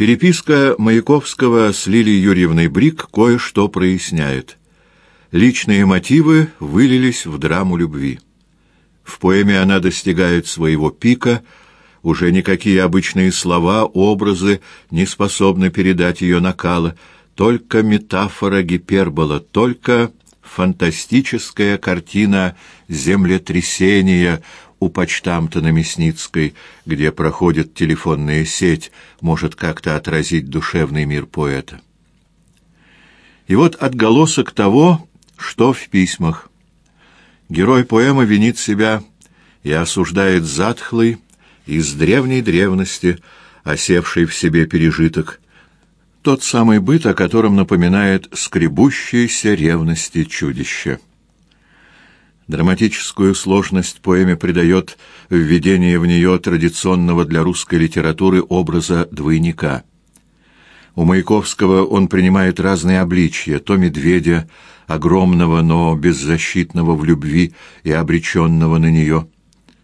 Переписка Маяковского с Лилией Юрьевной Брик кое-что проясняет. Личные мотивы вылились в драму любви. В поэме она достигает своего пика, уже никакие обычные слова, образы не способны передать ее накала, только метафора гипербола, только фантастическая картина землетрясения у почтамта на Мясницкой, где проходит телефонная сеть, может как-то отразить душевный мир поэта. И вот отголосок того, что в письмах. Герой поэмы винит себя и осуждает затхлый, из древней древности, осевший в себе пережиток, тот самый быт, о котором напоминает скребущиеся ревности чудище. Драматическую сложность поэме придает введение в нее традиционного для русской литературы образа двойника. У Маяковского он принимает разные обличья, то медведя, огромного, но беззащитного в любви и обреченного на нее,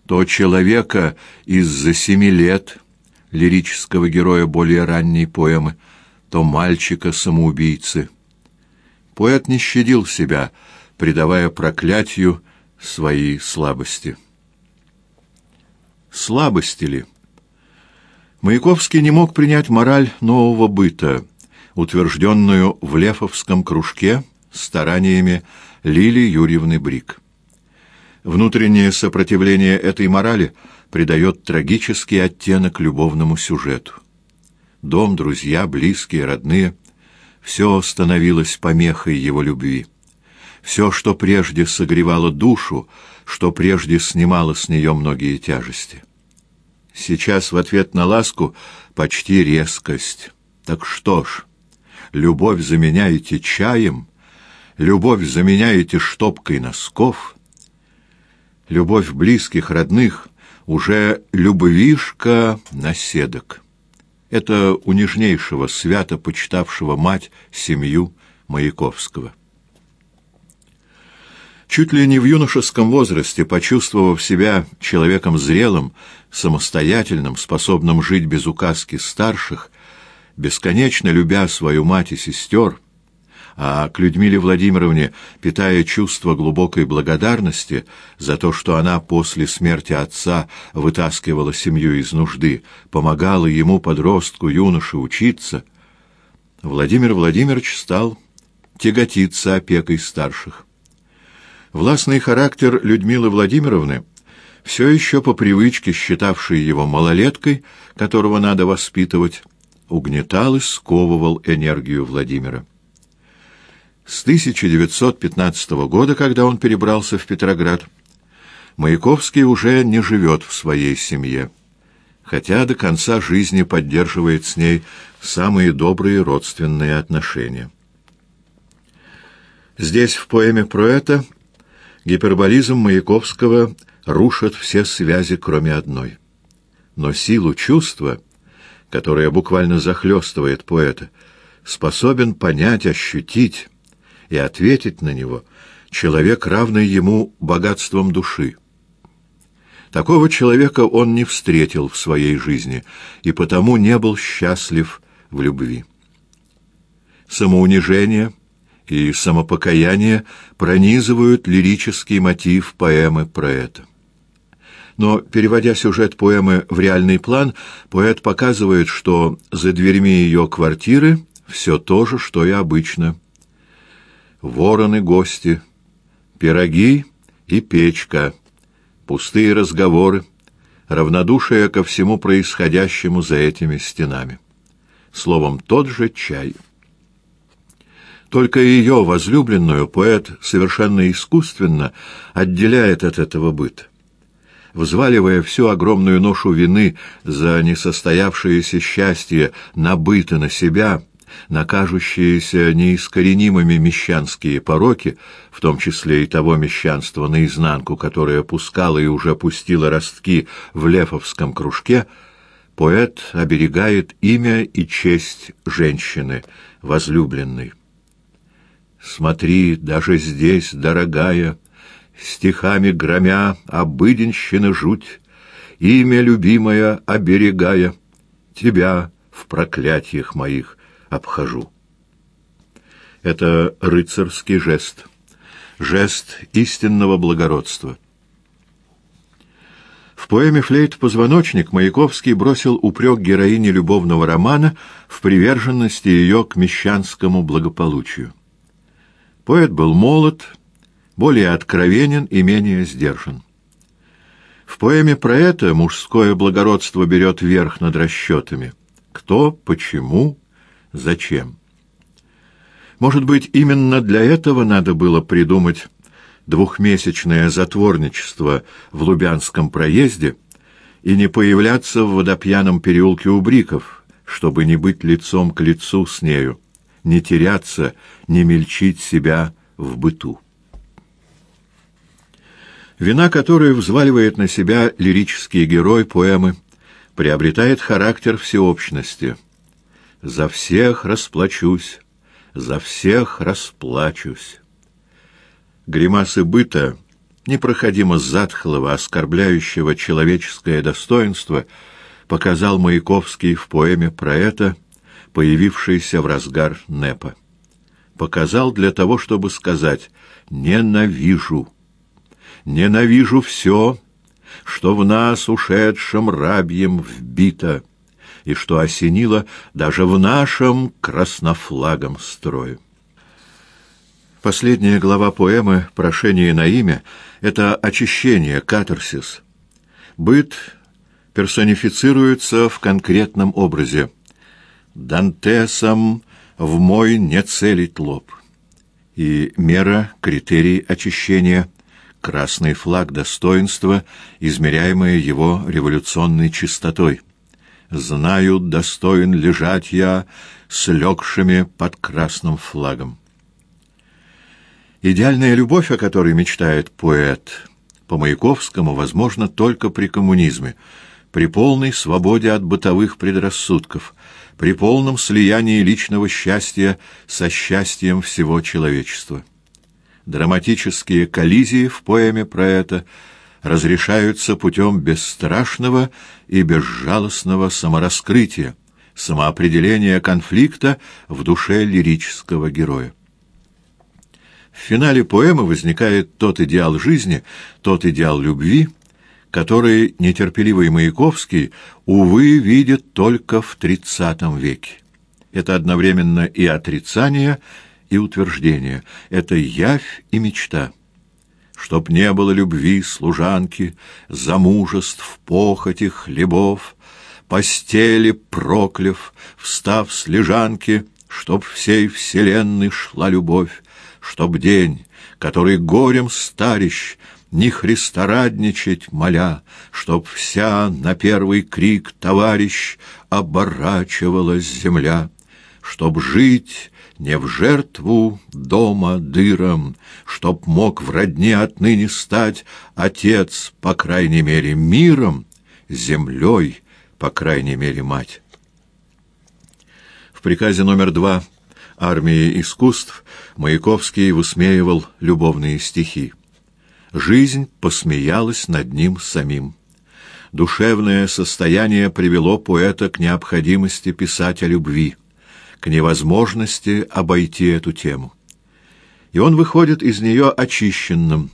то человека из-за семи лет, лирического героя более ранней поэмы, то мальчика-самоубийцы. Поэт не щадил себя, предавая проклятию свои слабости. Слабости ли? Маяковский не мог принять мораль нового быта, утвержденную в Лефовском кружке стараниями Лили Юрьевны Брик. Внутреннее сопротивление этой морали придает трагический оттенок любовному сюжету дом, друзья, близкие, родные — все становилось помехой его любви. Все, что прежде согревало душу, что прежде снимало с нее многие тяжести. Сейчас в ответ на ласку почти резкость. Так что ж, любовь заменяете чаем, любовь заменяете штопкой носков, любовь близких, родных — уже любвишка наседок это у нежнейшего, свято почитавшего мать, семью Маяковского. Чуть ли не в юношеском возрасте, почувствовав себя человеком зрелым, самостоятельным, способным жить без указки старших, бесконечно любя свою мать и сестер, а к Людмиле Владимировне, питая чувство глубокой благодарности за то, что она после смерти отца вытаскивала семью из нужды, помогала ему, подростку, юноше, учиться, Владимир Владимирович стал тяготиться опекой старших. Властный характер Людмилы Владимировны, все еще по привычке считавшей его малолеткой, которого надо воспитывать, угнетал и сковывал энергию Владимира. С 1915 года, когда он перебрался в Петроград, Маяковский уже не живет в своей семье, хотя до конца жизни поддерживает с ней самые добрые родственные отношения. Здесь, в поэме про это, гиперболизм Маяковского рушит все связи, кроме одной. Но силу чувства, которая буквально захлестывает поэта, способен понять, ощутить, и ответить на него человек, равный ему богатством души. Такого человека он не встретил в своей жизни и потому не был счастлив в любви. Самоунижение и самопокаяние пронизывают лирический мотив поэмы про это. Но, переводя сюжет поэмы в реальный план, поэт показывает, что за дверьми ее квартиры все то же, что и обычно – вороны-гости, пироги и печка, пустые разговоры, равнодушие ко всему происходящему за этими стенами. Словом, тот же чай. Только ее возлюбленную поэт совершенно искусственно отделяет от этого быта. Взваливая всю огромную ношу вины за несостоявшееся счастье на быта на себя — на кажущиеся неискоренимыми мещанские пороки, в том числе и того мещанства наизнанку, которое пускало и уже пустило ростки в Лефовском кружке, поэт оберегает имя и честь женщины, возлюбленной. «Смотри, даже здесь, дорогая, стихами громя обыденщина жуть, имя любимая оберегая, тебя» в проклятиях моих обхожу. Это рыцарский жест, жест истинного благородства. В поэме «Флейт-позвоночник» Маяковский бросил упрек героине любовного романа в приверженности ее к мещанскому благополучию. Поэт был молод, более откровенен и менее сдержан. В поэме про это мужское благородство берет верх над расчетами. Кто, почему, зачем. Может быть, именно для этого надо было придумать двухмесячное затворничество в Лубянском проезде и не появляться в водопьяном переулке у Бриков, чтобы не быть лицом к лицу с нею, не теряться, не мельчить себя в быту. Вина, которую взваливает на себя лирический герой поэмы, приобретает характер всеобщности. «За всех расплачусь, за всех расплачусь». Гримасы быта, непроходимо затхлого, оскорбляющего человеческое достоинство, показал Маяковский в поэме про это, появившейся в разгар НЭПа. Показал для того, чтобы сказать «ненавижу». Ненавижу все, что в нас ушедшем рабьем вбито, и что осенило даже в нашем краснофлагом строю. Последняя глава поэмы «Прошение на имя» — это очищение, катарсис. Быт персонифицируется в конкретном образе. «Дантесом в мой не целить лоб». И мера, критерий очищения — красный флаг достоинства, измеряемое его революционной чистотой. «Знаю, достоин лежать я с легшими под красным флагом». Идеальная любовь, о которой мечтает поэт, по Маяковскому, возможно только при коммунизме, при полной свободе от бытовых предрассудков, при полном слиянии личного счастья со счастьем всего человечества. Драматические коллизии в поэме про это разрешаются путем бесстрашного и безжалостного самораскрытия, самоопределения конфликта в душе лирического героя. В финале поэмы возникает тот идеал жизни, тот идеал любви, который нетерпеливый Маяковский, увы, видит только в тридцатом веке. Это одновременно и отрицание, и утверждение, это явь и мечта. Чтоб не было любви служанки, замужеств, похоти, хлебов, постели прокляв, встав с лежанки, чтоб всей вселенной шла любовь, чтоб день, который горем старищ, ни Христа радничать моля, чтоб вся на первый крик товарищ оборачивалась земля, чтоб жить не в жертву дома дыром, чтоб мог в родне отныне стать отец, по крайней мере, миром, землей, по крайней мере, мать. В приказе номер два армии искусств Маяковский высмеивал любовные стихи. Жизнь посмеялась над ним самим. Душевное состояние привело поэта к необходимости писать о любви, к невозможности обойти эту тему. И он выходит из нее очищенным,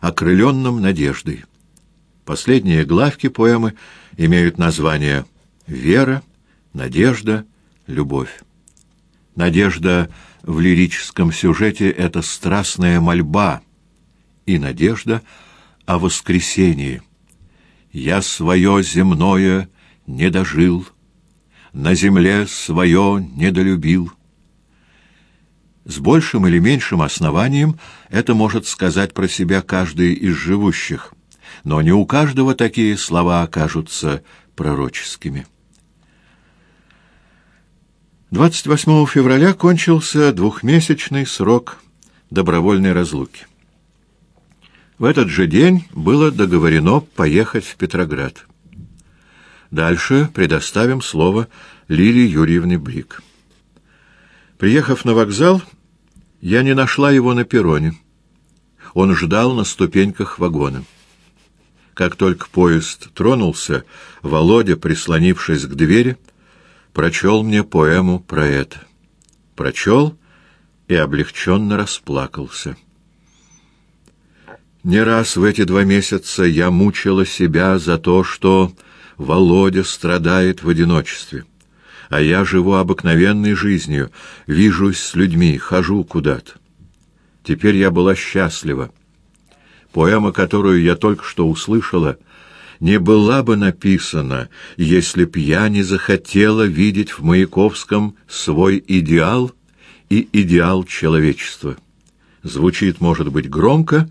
окрыленным надеждой. Последние главки поэмы имеют название «Вера», «Надежда», «Любовь». Надежда в лирическом сюжете — это страстная мольба и надежда о воскресении. «Я свое земное не дожил, на земле свое недолюбил». С большим или меньшим основанием это может сказать про себя каждый из живущих, но не у каждого такие слова окажутся пророческими. 28 февраля кончился двухмесячный срок добровольной разлуки. В этот же день было договорено поехать в Петроград. Дальше предоставим слово Лилии Юрьевне Брик. Приехав на вокзал, я не нашла его на перроне. Он ждал на ступеньках вагона. Как только поезд тронулся, Володя, прислонившись к двери, прочел мне поэму про это. Прочел и облегченно расплакался. Не раз в эти два месяца я мучила себя за то, что Володя страдает в одиночестве, а я живу обыкновенной жизнью, вижусь с людьми, хожу куда-то. Теперь я была счастлива. Поэма, которую я только что услышала, не была бы написана, если б я не захотела видеть в Маяковском свой идеал и идеал человечества. Звучит, может быть, громко,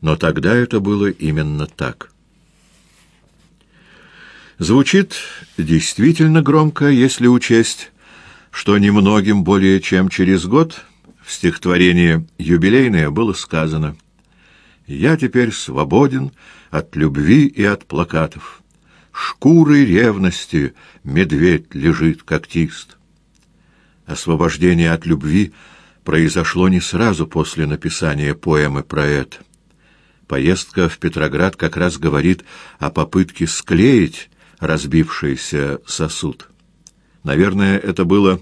но тогда это было именно так. Звучит действительно громко, если учесть, что немногим более чем через год в стихотворении «Юбилейное» было сказано «Я теперь свободен от любви и от плакатов. Шкурой ревности медведь лежит когтист». Освобождение от любви произошло не сразу после написания поэмы про это. Поездка в Петроград как раз говорит о попытке склеить разбившийся сосуд. Наверное, это было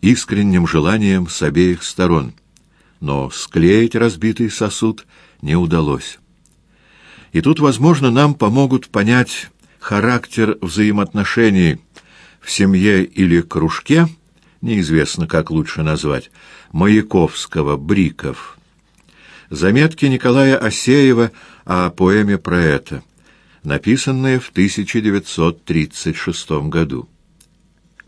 искренним желанием с обеих сторон. Но склеить разбитый сосуд не удалось. И тут, возможно, нам помогут понять характер взаимоотношений в семье или кружке, неизвестно, как лучше назвать, Маяковского, Бриков. Заметки Николая Осеева о поэме про это, написанные в 1936 году.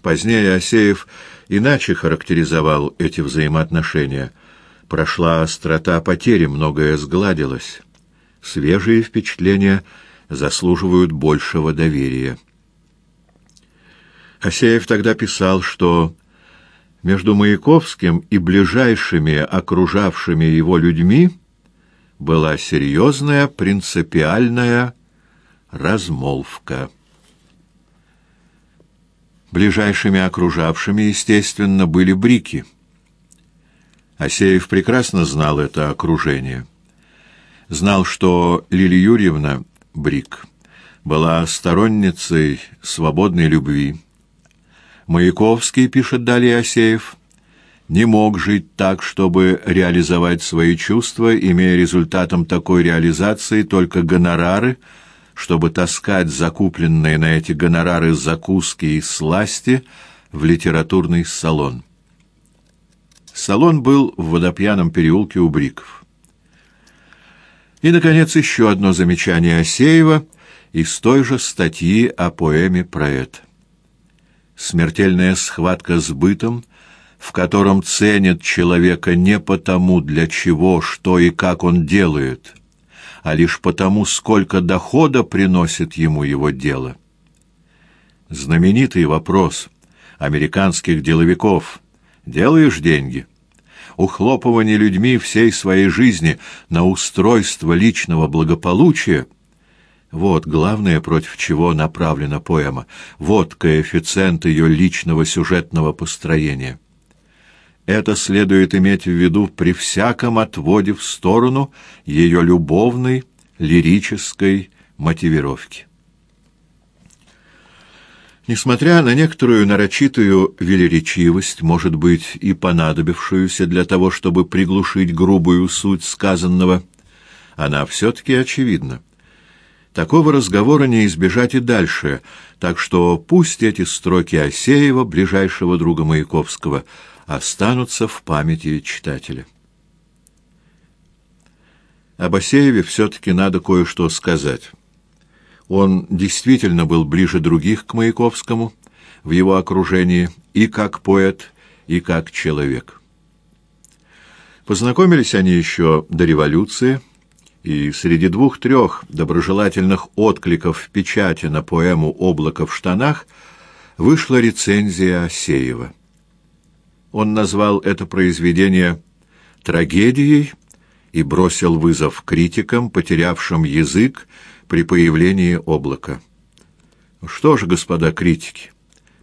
Позднее Осеев иначе характеризовал эти взаимоотношения. Прошла острота потери, многое сгладилось. Свежие впечатления заслуживают большего доверия. Осеев тогда писал, что между Маяковским и ближайшими окружавшими его людьми была серьезная принципиальная размолвка. Ближайшими окружавшими, естественно, были брики. Асеев прекрасно знал это окружение. Знал, что Лилия Юрьевна, брик, была сторонницей свободной любви. Маяковский, пишет далее Асеев, не мог жить так, чтобы реализовать свои чувства, имея результатом такой реализации только гонорары – чтобы таскать закупленные на эти гонорары закуски и сласти в литературный салон. Салон был в водопьяном переулке у Бриков. И, наконец, еще одно замечание Осеева из той же статьи о поэме про это. Смертельная схватка с бытом, в котором ценят человека не потому, для чего, что и как он делает – а лишь потому, сколько дохода приносит ему его дело. Знаменитый вопрос американских деловиков «Делаешь деньги?» Ухлопывание людьми всей своей жизни на устройство личного благополучия — вот главное, против чего направлена поэма. Вот коэффициент ее личного сюжетного построения. Это следует иметь в виду при всяком отводе в сторону ее любовной, лирической мотивировки. Несмотря на некоторую нарочитую велеречивость, может быть, и понадобившуюся для того, чтобы приглушить грубую суть сказанного, она все-таки очевидна. Такого разговора не избежать и дальше, так что пусть эти строки Осеева, ближайшего друга Маяковского, останутся в памяти читателя. Об Асееве все-таки надо кое-что сказать. Он действительно был ближе других к Маяковскому в его окружении и как поэт, и как человек. Познакомились они еще до революции, и среди двух-трех доброжелательных откликов в печати на поэму «Облако в штанах» вышла рецензия Асеева. Он назвал это произведение трагедией и бросил вызов критикам, потерявшим язык при появлении облака. Что ж, господа критики,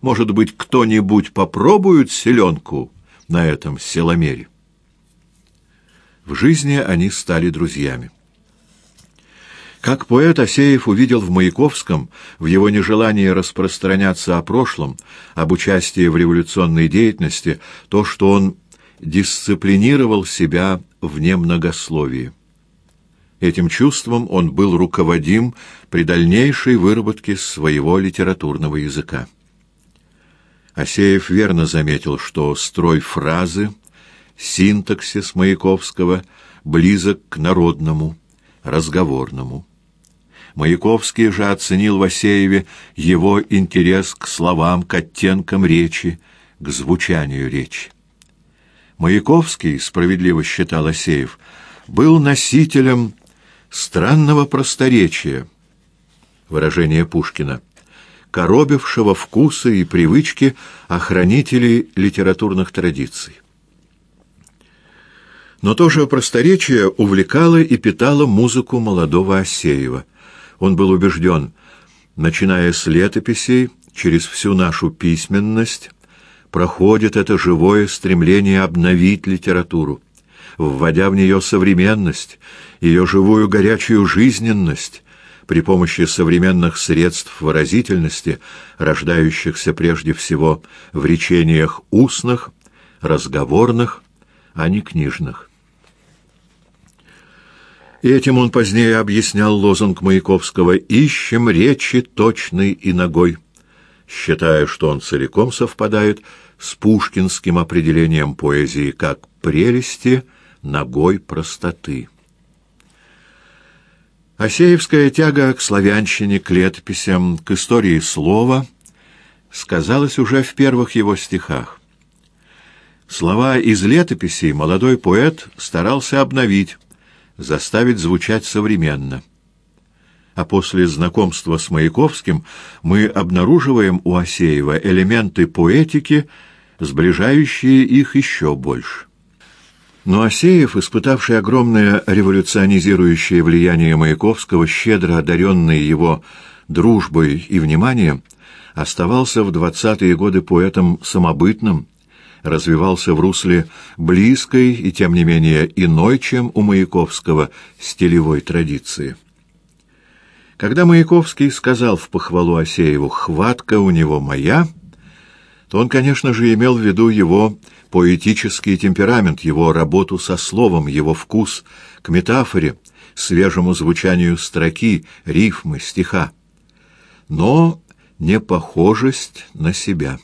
может быть, кто-нибудь попробует селенку на этом селомере? В жизни они стали друзьями. Как поэт Асеев увидел в Маяковском, в его нежелании распространяться о прошлом, об участии в революционной деятельности, то, что он дисциплинировал себя в немногословии. Этим чувством он был руководим при дальнейшей выработке своего литературного языка. Асеев верно заметил, что строй фразы, синтаксис Маяковского близок к народному, разговорному. Маяковский же оценил в Асееве его интерес к словам, к оттенкам речи, к звучанию речи. Маяковский, справедливо считал Асеев, был носителем странного просторечия, выражение Пушкина, коробившего вкусы и привычки охранителей литературных традиций. Но то же просторечие увлекало и питало музыку молодого Асеева. Он был убежден, начиная с летописей, через всю нашу письменность, проходит это живое стремление обновить литературу, вводя в нее современность, ее живую горячую жизненность, при помощи современных средств выразительности, рождающихся прежде всего в речениях устных, разговорных, а не книжных. И этим он позднее объяснял лозунг Маяковского «Ищем речи точной и ногой», считая, что он целиком совпадает с пушкинским определением поэзии как прелести ногой простоты. Асеевская тяга к славянщине, к летописям, к истории слова сказалась уже в первых его стихах. Слова из летописей молодой поэт старался обновить, заставить звучать современно. А после знакомства с Маяковским мы обнаруживаем у Асеева элементы поэтики, сближающие их еще больше. Но Асеев, испытавший огромное революционизирующее влияние Маяковского, щедро одаренный его дружбой и вниманием, оставался в двадцатые годы поэтом самобытным, развивался в русле близкой и, тем не менее, иной, чем у Маяковского, стилевой традиции. Когда Маяковский сказал в похвалу Асееву «хватка у него моя», то он, конечно же, имел в виду его поэтический темперамент, его работу со словом, его вкус к метафоре, свежему звучанию строки, рифмы, стиха. Но не похожесть на себя.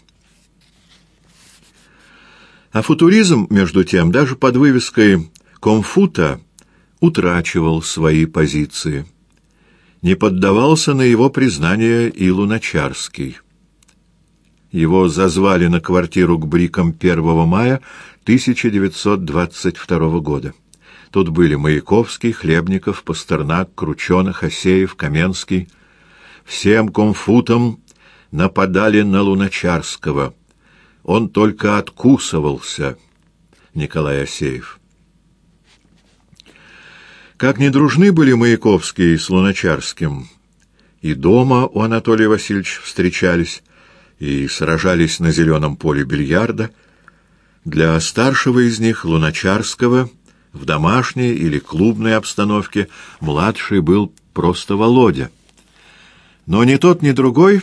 А футуризм, между тем, даже под вывеской «Комфута» утрачивал свои позиции. Не поддавался на его признание и Луначарский. Его зазвали на квартиру к Брикам 1 мая 1922 года. Тут были Маяковский, Хлебников, Пастернак, Крученых, Асеев, Каменский. Всем комфутом нападали на Луначарского. Он только откусывался, Николай Асеев. Как не дружны были Маяковский с Луначарским, и дома у Анатолия Васильевича встречались, и сражались на зеленом поле бильярда. Для старшего из них, Луначарского, в домашней или клубной обстановке младший был просто Володя. Но ни тот, ни другой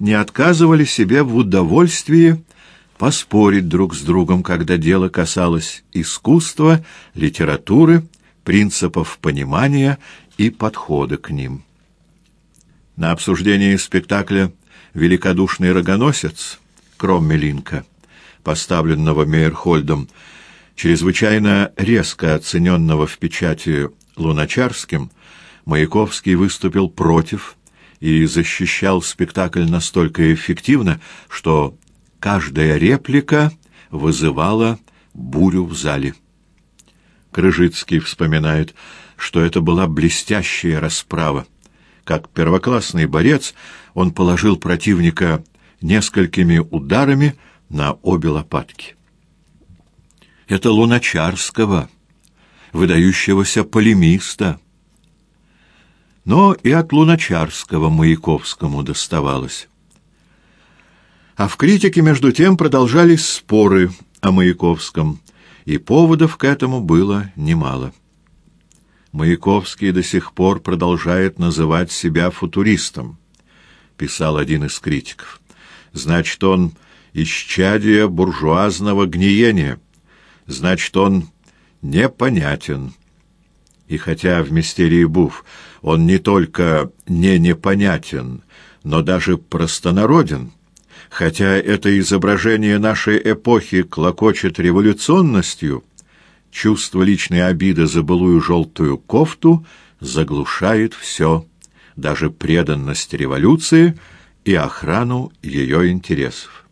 не отказывали себе в удовольствии поспорить друг с другом, когда дело касалось искусства, литературы, принципов понимания и подхода к ним. На обсуждении спектакля великодушный рогоносец Кроммелинка, поставленного Мейерхольдом, чрезвычайно резко оцененного в печати Луначарским, Маяковский выступил против и защищал спектакль настолько эффективно, что каждая реплика вызывала бурю в зале. Крыжицкий вспоминает, что это была блестящая расправа. Как первоклассный борец он положил противника несколькими ударами на обе лопатки. Это Луначарского, выдающегося полемиста. Но и от Луначарского Маяковскому доставалось. А в критике, между тем, продолжались споры о Маяковском, и поводов к этому было немало. Маяковский до сих пор продолжает называть себя футуристом, писал один из критиков. Значит, он исчадие буржуазного гниения. Значит, он непонятен. И хотя в «Мистерии Буф» он не только не непонятен, но даже простонароден, хотя это изображение нашей эпохи клокочет революционностью, чувство личной обиды за былую желтую кофту заглушает все, даже преданность революции и охрану ее интересов.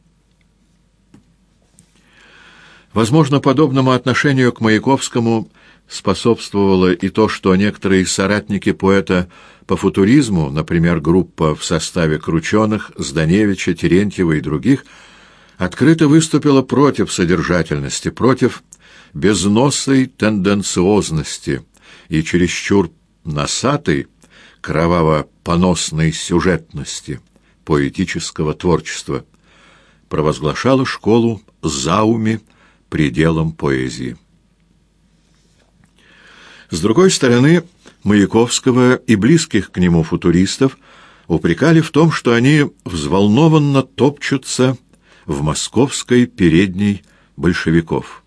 Возможно, подобному отношению к Маяковскому способствовало и то, что некоторые соратники поэта по футуризму, например, группа в составе Крученых, Зданевича, Терентьева и других, открыто выступила против содержательности, против безносой тенденциозности и чересчур носатой, кроваво-поносной сюжетности поэтического творчества, провозглашала школу Зауми пределом поэзии. С другой стороны, Маяковского и близких к нему футуристов упрекали в том, что они взволнованно топчутся в московской передней большевиков.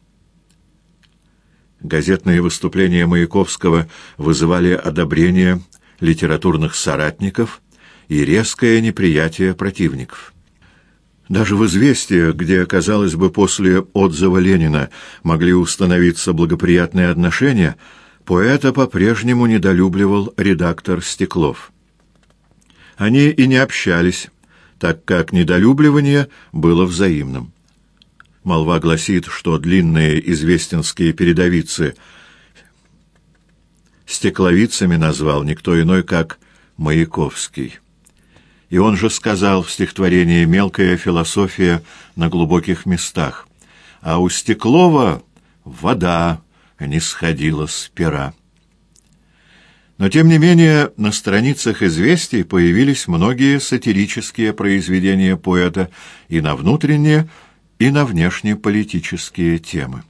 Газетные выступления Маяковского вызывали одобрение литературных соратников и резкое неприятие противников. Даже в «Известиях», где, казалось бы, после отзыва Ленина могли установиться благоприятные отношения, поэта по-прежнему недолюбливал редактор Стеклов. Они и не общались, так как недолюбливание было взаимным. Молва гласит, что длинные известенские передовицы стекловицами назвал никто иной, как Маяковский. И он же сказал в стихотворении «Мелкая философия на глубоких местах», а у Стеклова вода не сходила с пера. Но, тем не менее, на страницах «Известий» появились многие сатирические произведения поэта и на внутренние, и на внешнеполитические темы.